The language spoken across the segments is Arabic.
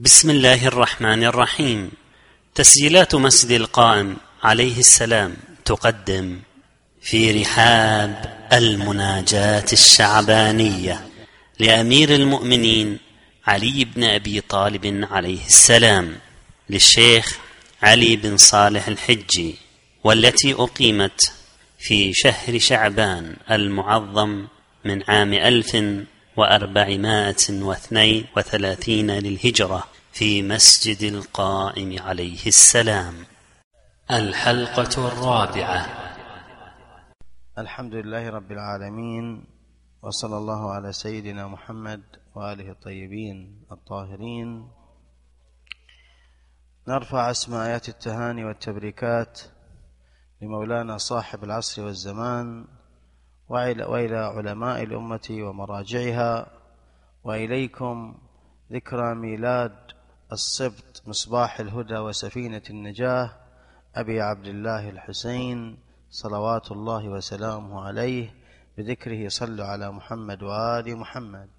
بسم الله الرحمن الرحيم. تسجيلات مسجد القائم عليه السلام تقدم في رحاب المناجاة الشعبانية لأمير المؤمنين علي بن أبي طالب عليه السلام للشيخ علي بن صالح الحجي والتي أقيمت في شهر شعبان المعظم من عام ألف وأربعمائة واثنين وثلاثين للهجرة في مسجد القائم عليه السلام. الحلقة الرابعة. الحمد لله رب العالمين وصلى الله على سيدنا محمد وآله الطيبين الطاهرين. نرفع اسماء آيات التهاني والتبريكات لمولانا صاحب العصر والزمان وإلى علماء الأمة ومراجعها. وإليكم ذكرى ميلاد السبط مصباح الهدى وسفينة النجاة أبي عبد الله الحسين صلوات الله وسلامه عليه بذكره. صلوا على محمد وآل محمد.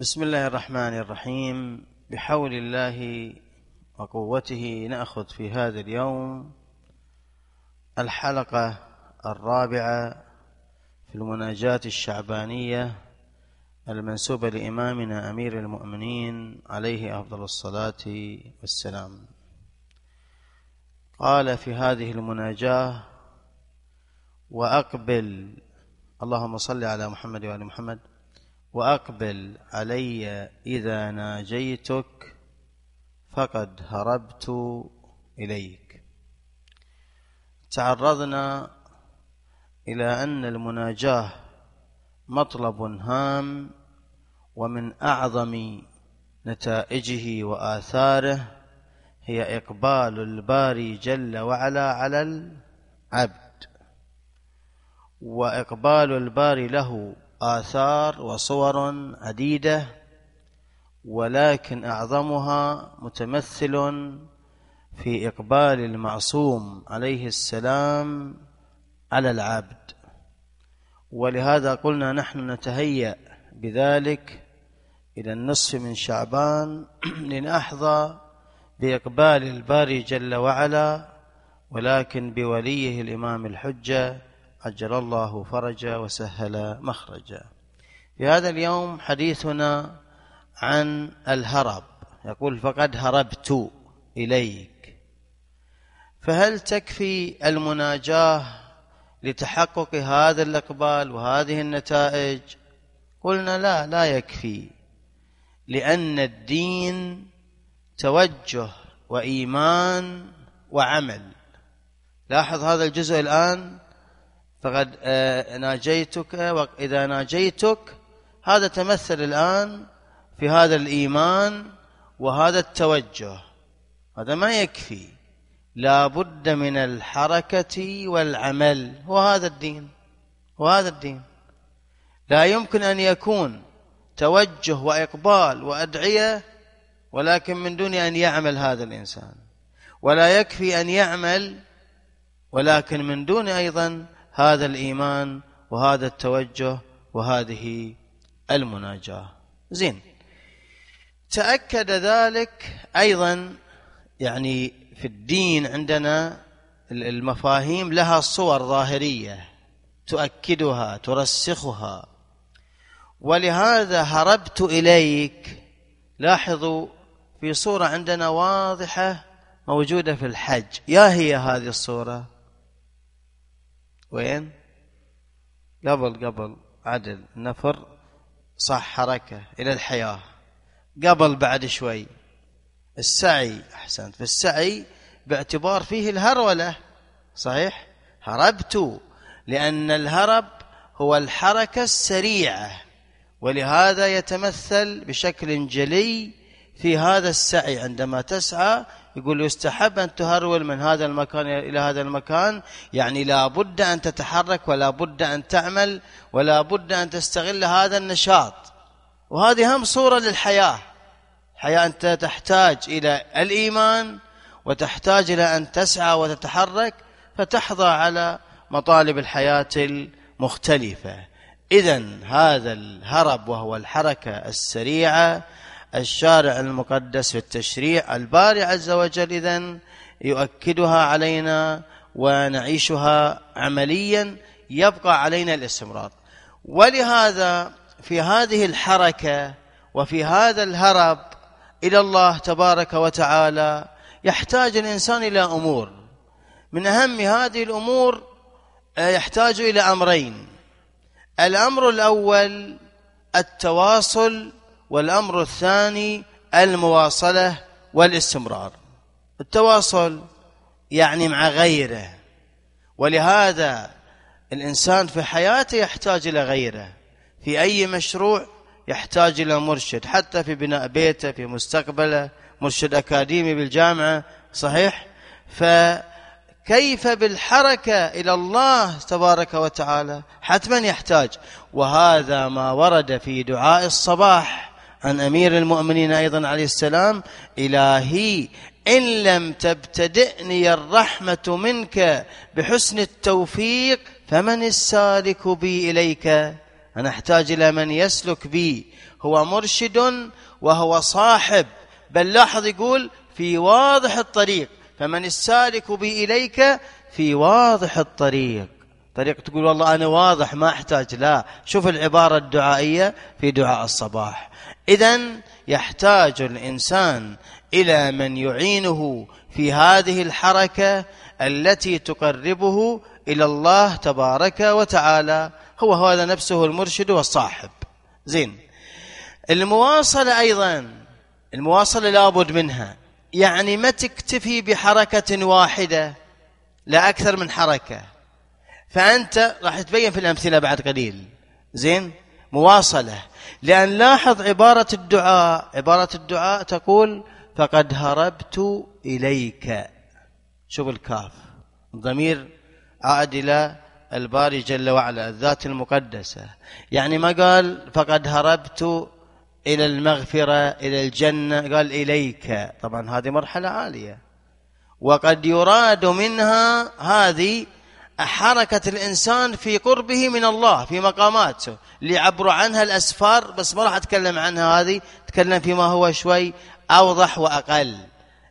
بسم الله الرحمن الرحيم. بحول الله وقوته نأخذ في هذا اليوم الحلقة الرابعة في المناجاة الشعبانية المنسوبة لإمامنا أمير المؤمنين عليه أفضل الصلاة والسلام. قال في هذه المناجاة وأقبل اللهم صل على محمد وآل محمد. وأقبل علي إذا ناجيتك فقد هربت إليك. تعرضنا إلى أن المناجاة مطلب هام ومن أعظم نتائجه وآثاره هي إقبال الباري جل وعلا على العبد وإقبال الباري له آثار وصور عديدة ولكن أعظمها متمثل في إقبال المعصوم عليه السلام على العبد. ولهذا قلنا نحن نتهيأ بذلك إلى النصف من شعبان لنحظى بإقبال الباري جل وعلا ولكن بوليه الإمام الحجة عجل الله فرجا وسهل مخرجا. في هذا اليوم حديثنا عن الهرب. يقول فقد هربت إليك. فهل تكفي المناجاة لتحقق هذا الإقبال وهذه النتائج؟ قلنا لا لا يكفي لأن الدين توجه وإيمان وعمل. لاحظ هذا الجزء الآن؟ فقد آه، ناجيتك وإذا ناجيتك هذا تمثل الآن في هذا الإيمان وهذا التوجه. هذا ما يكفي. لا بد من الحركة والعمل. وهذا الدين. وهذا الدين. لا يمكن أن يكون توجه وإقبال وأدعية ولكن من دون أن يعمل هذا الإنسان. ولا يكفي أن يعمل ولكن من دون أيضا هذا الإيمان وهذا التوجه وهذه المناجاة. زين. تأكد ذلك أيضا يعني في الدين عندنا المفاهيم لها صور ظاهرية تؤكدها ترسخها. ولهذا هربت إليك. لاحظوا في صورة عندنا واضحة موجودة في الحج. يا هي هذه الصورة؟ وين؟ قبل قبل عدل نفر صح حركة إلى الحياة. قبل بعد شوي. السعي أحسنت. في السعي باعتبار فيه الهرولة صحيح؟ هربت لأن الهرب هو الحركة السريعة ولهذا يتمثل بشكل جلي في هذا السعي عندما تسعى يقول يستحب أن تهرول من هذا المكان إلى هذا المكان. يعني لا بد أن تتحرك ولا بد أن تعمل ولا بد أن تستغل هذا النشاط. وهذه هم صورة للحياة. الحياة أنت تحتاج إلى الإيمان وتحتاج إلى أن تسعى وتتحرك فتحظى على مطالب الحياة المختلفة. إذا هذا الهرب وهو الحركة السريعة الشارع المقدس في التشريع الباري عز وجل إذا يؤكدها علينا ونعيشها عمليا يبقى علينا الاستمرار. ولهذا في هذه الحركة وفي هذا الهرب إلى الله تبارك وتعالى يحتاج الإنسان إلى أمور. من أهم هذه الأمور آه، يحتاج إلى أمرين. الأمر الأول التواصل والأمر الثاني المواصلة والاستمرار. التواصل يعني مع غيره ولهذا الإنسان في حياته يحتاج إلى غيره. في أي مشروع يحتاج إلى مرشد حتى في بناء بيته في مستقبله مرشد أكاديمي بالجامعة صحيح؟ فكيف بالحركة إلى الله تبارك وتعالى؟ حتما يحتاج. وهذا ما ورد في دعاء الصباح. عن أمير المؤمنين أيضا عليه السلام إلهي إن لم تبتدئني الرحمة منك بحسن التوفيق فمن السالك بي إليك؟ أنا أحتاج إلى من يسلك بي. هو مرشد وهو صاحب. بل لاحظ يقول في واضح الطريق. فمن السالك بي إليك؟ في واضح الطريق. طريق تقول والله أنا واضح ما أحتاج. لا شوف العبارة الدعائية في دعاء الصباح. إذا يحتاج الإنسان إلى من يعينه في هذه الحركة التي تقربه إلى الله تبارك وتعالى. هو هذا نفسه المرشد والصاحب. زين. المواصلة أيضا المواصلة لابد منها. يعني ما تكتفي بحركة واحدة لا أكثر من حركة. فأنت راح تبين في الأمثلة بعد قليل. زين؟ مواصلة. لأن لاحظ عبارة الدعاء. عبارة الدعاء تقول فقد هربت إليك. شوف الكاف. الضمير عائد إلى الباري جل وعلا الذات المقدسة. يعني ما قال فقد هربت إلى المغفرة إلى الجنة قال إليك. طبعا هذه مرحلة عالية. وقد يراد منها هذه حركة الإنسان في قربه من الله في مقاماته. اللي يعبروا عنها الأسفار بس ما راح أتكلم عنها هذه أتكلم فيما هو شوي أوضح وأقل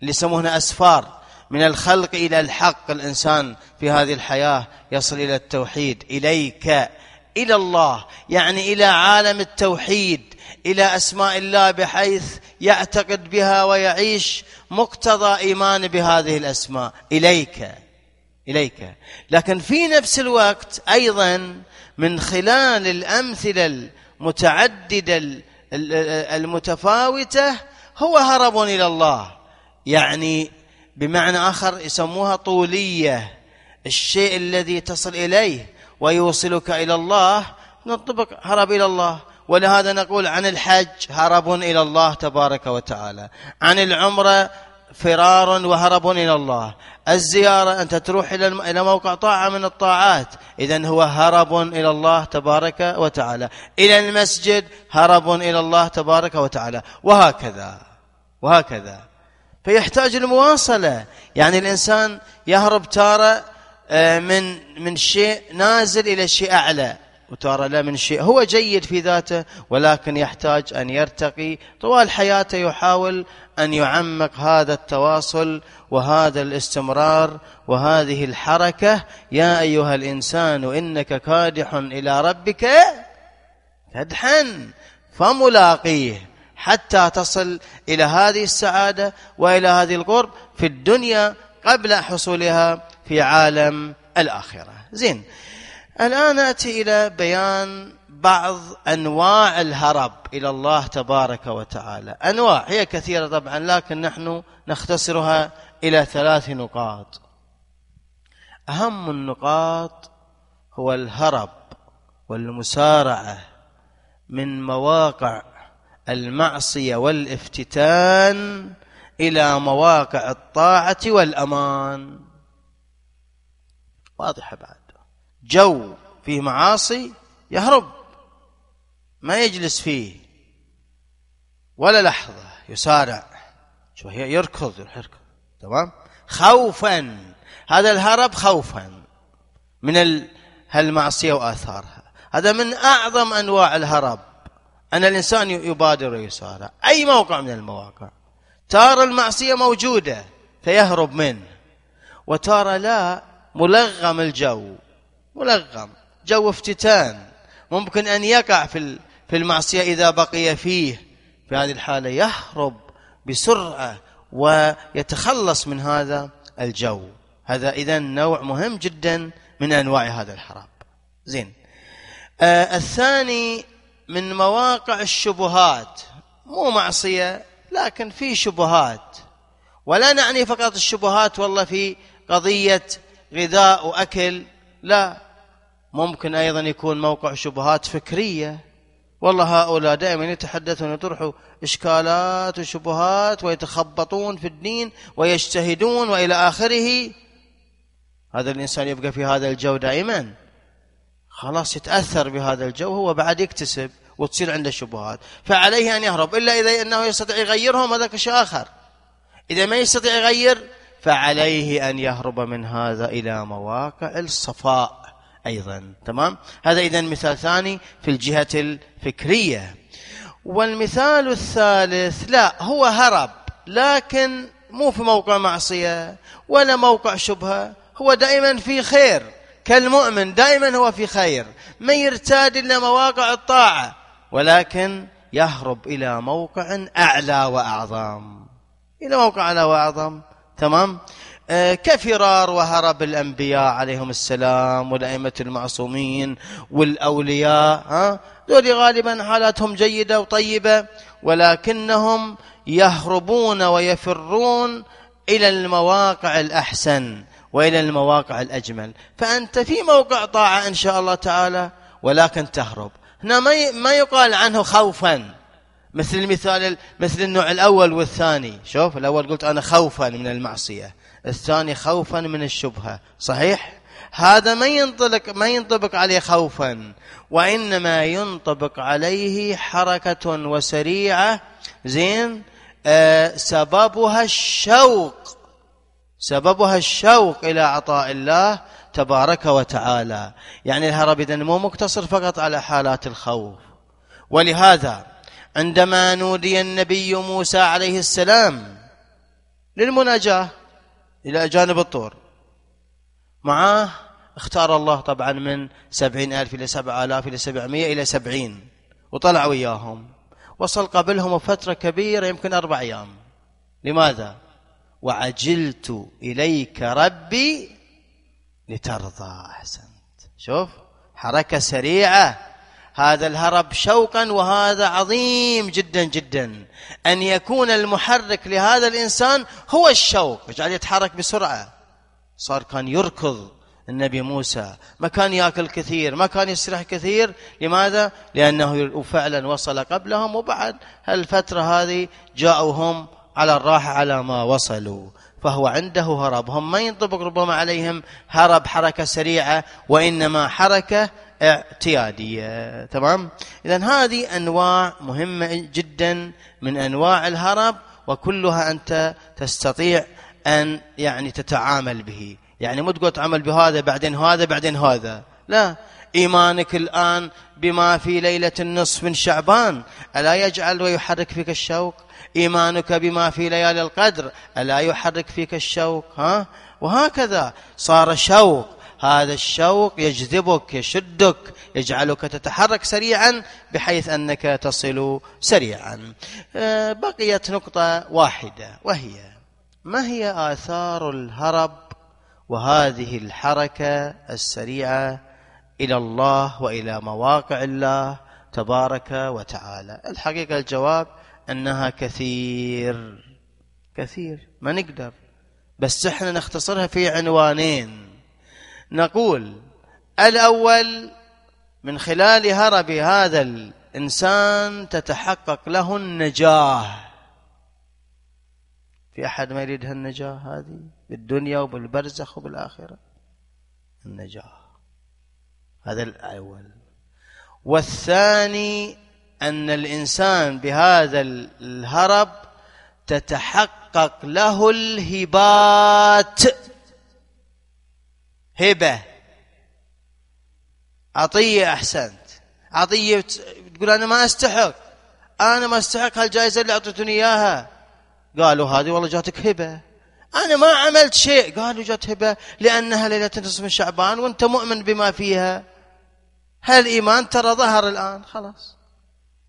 اللي يسمونه أسفار. من الخلق إلى الحق الإنسان في هذه الحياة يصل إلى التوحيد إليك إلى الله. يعني إلى عالم التوحيد إلى أسماء الله بحيث يعتقد بها ويعيش مقتضى إيمان بهذه الأسماء. إليك. إليك. لكن في نفس الوقت أيضا من خلال الأمثلة المتعددة المتفاوتة هو هرب إلى الله. يعني بمعنى آخر يسموها طولية. الشيء الذي تصل إليه ويوصلك إلى الله نطبق هرب إلى الله. ولهذا نقول عن الحج هرب إلى الله تبارك وتعالى. عن العمرة فرار وهرب إلى الله. الزيارة أنت تروح إلى موقع طاعة من الطاعات. إذا هو هرب إلى الله تبارك وتعالى. إلى المسجد هرب إلى الله تبارك وتعالى. وهكذا وهكذا. فيحتاج المواصلة. يعني الإنسان يهرب تارة آه، من من شيء نازل إلى شيء أعلى. وترى لا من شيء. هو جيد في ذاته ولكن يحتاج أن يرتقي. طوال حياته يحاول أن يعمق هذا التواصل وهذا الاستمرار وهذه الحركة. يا أيها الإنسان إنك كادح إلى ربك كدحا فملاقيه حتى تصل إلى هذه السعادة وإلى هذه القرب في الدنيا قبل حصولها في عالم الآخرة. زين. الآن نأتي إلى بيان بعض أنواع الهرب إلى الله تبارك وتعالى. أنواع هي كثيرة طبعا لكن نحن نختصرها إلى ثلاث نقاط. أهم النقاط هو الهرب والمسارعة من مواقع المعصية والافتتان إلى مواقع الطاعة والأمان. واضحة بعد. جو فيه معاصي يهرب ما يجلس فيه ولا لحظة يسارع. شو هي؟ يركض يركض. تمام؟ خوفا. هذا الهرب خوفا من هالمعصية وآثارها. هذا من أعظم أنواع الهرب. أن الإنسان يبادر ويسارع. أي موقع من المواقع. تارى المعصية موجودة فيهرب منه. وتارى لا ملغم الجو. ملغم جو افتتان. ممكن أن يقع في في المعصية إذا بقي فيه. في هذه الحالة يهرب بسرعة ويتخلص من هذا الجو. هذا إذا نوع مهم جدا من أنواع هذا الحرام زين. آه الثاني من مواقع الشبهات. مو معصية لكن في شبهات. ولا نعني فقط الشبهات والله في قضية غذاء وأكل لا. ممكن أيضا يكون موقع شبهات فكرية. والله هؤلاء دائما يتحدثون يطرحوا إشكالات وشبهات ويتخبطون في الدين ويجتهدون وإلى آخره. هذا الإنسان يبقى في هذا الجو دائما. خلاص يتأثر بهذا الجو هو بعد يكتسب وتصير عنده شبهات. فعليه أن يهرب إلا إذا أنه يستطيع يغيرهم هذا شيء آخر. إذا ما يستطيع يغير فعليه أن يهرب من هذا إلى مواقع الصفاء. أيضا. تمام؟ هذا إذا مثال ثاني في الجهة الفكرية. والمثال الثالث لا هو هرب لكن مو في موقع معصية ولا موقع شبهة هو دائما في خير. كالمؤمن دائما هو في خير. ما يرتاد إلا مواقع الطاعة ولكن يهرب إلى موقع أعلى وأعظم. إلى موقع أعلى وأعظم. تمام؟ كفرار وهرب الأنبياء عليهم السلام والأئمة المعصومين والأولياء ها؟ دول غالبا حالاتهم جيدة وطيبة ولكنهم يهربون ويفرون إلى المواقع الأحسن وإلى المواقع الأجمل. فأنت في موقع طاعة إن شاء الله تعالى ولكن تهرب. هنا ما يقال عنه خوفا. مثل المثال مثل النوع الأول والثاني. شوف الأول قلت أنا خوفا من المعصية. الثاني خوفا من الشبهة. صحيح؟ هذا ما ينطلق ما ينطبق عليه خوفا وإنما ينطبق عليه حركة وسريعة زين آه سببها الشوق. سببها الشوق إلى عطاء الله تبارك وتعالى. يعني الهرب إذن مو مقتصر فقط على حالات الخوف. ولهذا عندما نودي النبي موسى عليه السلام للمناجاة إلى جانب الطور. معاه اختار الله طبعا من سبعين ألف إلى سبع آلاف إلى سبعمية إلى سبعين وطلع وياهم وصل قبلهم فترة كبيرة يمكن أربع أيام. لماذا؟ وعجلت إليك ربي لترضى أحسنت. شوف حركة سريعة. هذا الهرب شوقا وهذا عظيم جدا جدا. أن يكون المحرك لهذا الإنسان هو الشوق. يجعل يتحرك بسرعة. صار كان يركض النبي موسى. ما كان يأكل كثير. ما كان يسرح كثير. لماذا؟ لأنه فعلا وصل قبلهم وبعد هالفترة هذه جاءوا هم على الراحة على ما وصلوا. فهو عنده هرب. هم ما ينطبق ربما عليهم هرب حركة سريعة وإنما حركة اعتيادية. تمام؟ اذا هذه أنواع مهمة جدا من أنواع الهرب وكلها أنت تستطيع أن يعني تتعامل به. يعني مو تقول تعمل بهذا بعدين هذا بعدين هذا. لا. إيمانك الآن بما في ليلة النصف من شعبان ألا يجعل ويحرك فيك الشوق؟ إيمانك بما في ليالي القدر ألا يحرك فيك الشوق؟ ها؟ وهكذا. صار شوق. هذا الشوق يجذبك يشدك يجعلك تتحرك سريعا بحيث أنك تصل سريعا. آه، بقيت نقطة واحدة وهي ما هي آثار الهرب وهذه الحركة السريعة إلى الله وإلى مواقع الله تبارك وتعالى؟ الحقيقة الجواب أنها كثير كثير ما نقدر بس إحنا نختصرها في عنوانين. نقول الأول من خلال هرب هذا الإنسان تتحقق له النجاة. في أحد ما يريد هالنجاة هذه؟ بالدنيا وبالبرزخ وبالآخرة. النجاة. هذا الأول. والثاني أن الإنسان بهذا الهرب تتحقق له الهبات. هبة. عطية أحسنت. عطية تقول أنا ما أستحق. أنا ما أستحق هالجائزة اللي أعطيتني إياها. قالوا هذه والله جاتك هبة. أنا ما عملت شيء. قالوا جات هبة لأنها ليلة نصف من شعبان وأنت مؤمن بما فيها. هالإيمان ترى ظهر الآن. خلاص.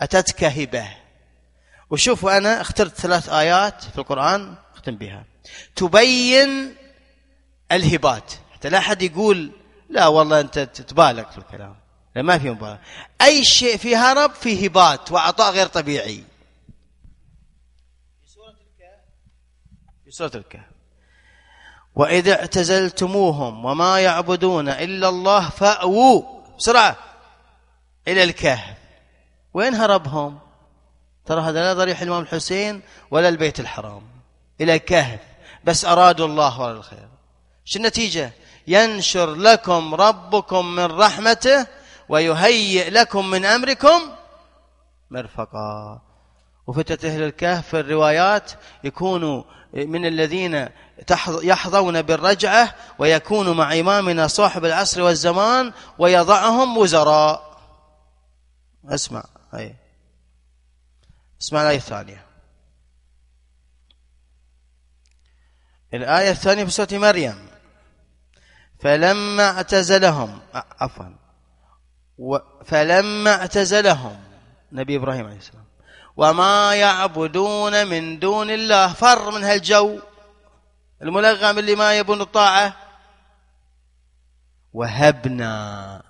أتتك هبة. وشوفوا أنا اخترت ثلاث آيات في القرآن أختم بها. تبين الهبات. حتى لا أحد يقول لا والله أنت تبالغ في الكلام. لا ما في مبالغة. أي شيء في هرب في هبات وعطاء غير طبيعي. في سورة الكهف. في سورة الكهف. وإذا اعتزلتموهم وما يعبدون إلا الله فأووا بسرعة إلى الكهف. وين هربهم؟ ترى هذا لا ضريح الإمام الحسين ولا البيت الحرام. إلى الكهف. بس أرادوا الله ولا الخير. شو النتيجة؟ ينشر لكم ربكم من رحمته ويهيئ لكم من أمركم مرفقا. وفتة أهل الكهف في الروايات يكونوا من الذين يحظون بالرجعة ويكون مع إمامنا صاحب العصر والزمان ويضعهم وزراء. اسمع هاي. اسمع الآية الثانية. الآية الثانية في سورة مريم. فلما اعتزلهم عفوا. فلما اعتزلهم نبي إبراهيم عليه السلام. وما يعبدون من دون الله فر من هالجو الملغم اللي ما يبون الطاعة. وهبنا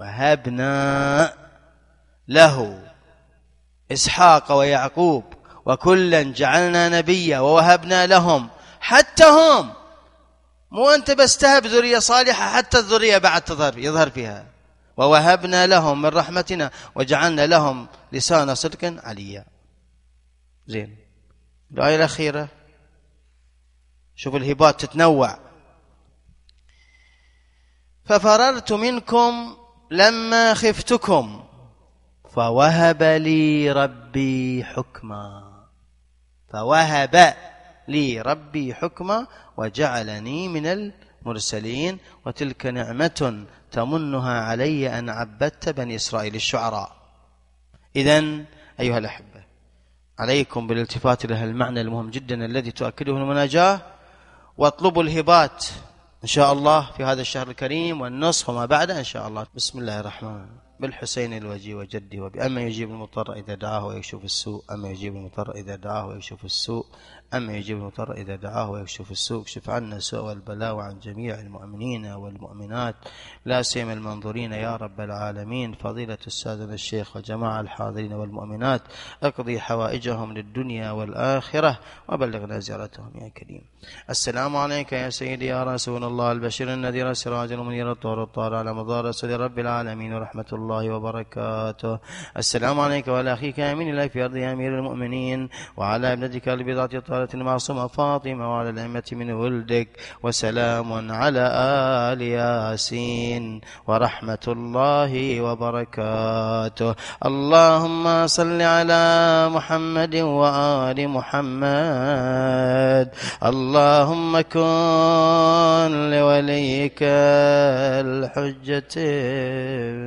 وهبنا له إسحاق ويعقوب وكلا جعلنا نبيا ووهبنا لهم حتى هم مو أنت بس تهب ذرية صالحة حتى الذرية بعد تظهر يظهر فيها. ووهبنا لهم من رحمتنا وجعلنا لهم لسان صدق عليا. زين. الآية الأخيرة. شوف الهبات تتنوع. ففررت منكم لما خفتكم فوهب لي ربي حكما. فوهب. لي ربي حكما وجعلني من المرسلين وتلك نعمة تمنها علي أن عبدت بني إسرائيل الشعراء. إذا أيها الأحبة عليكم بالالتفات إلى المعنى المهم جدا الذي تؤكده المناجاة واطلبوا الهبات إن شاء الله في هذا الشهر الكريم والنصف وما بعده إن شاء الله. بسم الله الرحمن بالحسين الوجي وجدي وبأما يجيب المضطر إذا دعاه ويكشف السوء أما يجيب المضطر إذا دعاه ويكشف السوء أما يجيب المضطر إذا دعاه ويكشف السوء اكشف عنا السوء والبلاء وعن جميع المؤمنين والمؤمنات. لا سيما المنظورين يا رب العالمين. فضيلة السادة الشيخ وجماعة الحاضرين والمؤمنات اقضي حوائجهم للدنيا والآخرة وبلغنا زيارتهم يا كريم. السلام عليك يا سيدي يا رسول الله البشير النذير السراج المنير الطور الطار على مدار رسول رب العالمين ورحمة الله وبركاته. السلام عليك وعلى أخيك أمين الله في أرض أمير المؤمنين وعلى ابنتك البضعة الطاهرة المعصومة فاطمة وعلى الأئمة من ولدك وسلام على آل ياسين ورحمة الله وبركاته. اللهم صل على محمد وآل محمد. اللهم كن لوليك الحجة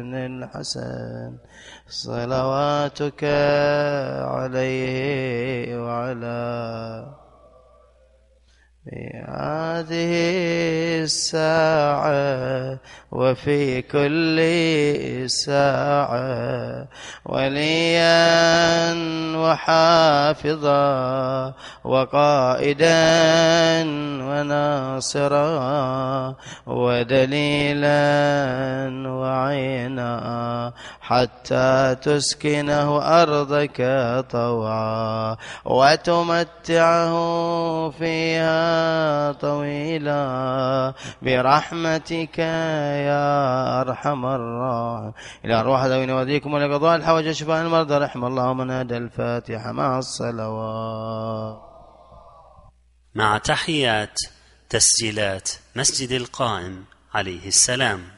بن الحسن. صلواتك عليه وعلى في هذه الساعة وفي كل ساعة وليا وحافظا وقائدا وناصرا ودليلا وعينا حتى تسكنه أرضك طوعا وتمتعه فيها طويلا برحمتك يا أرحم الراحمين. إلى أرواح ذوي نوديكم ولقضاء الحوج شفاء المرضى. رحم الله من هدى الفاتحة مع الصلوات. مع تحيات تسجيلات مسجد القائم عليه السلام.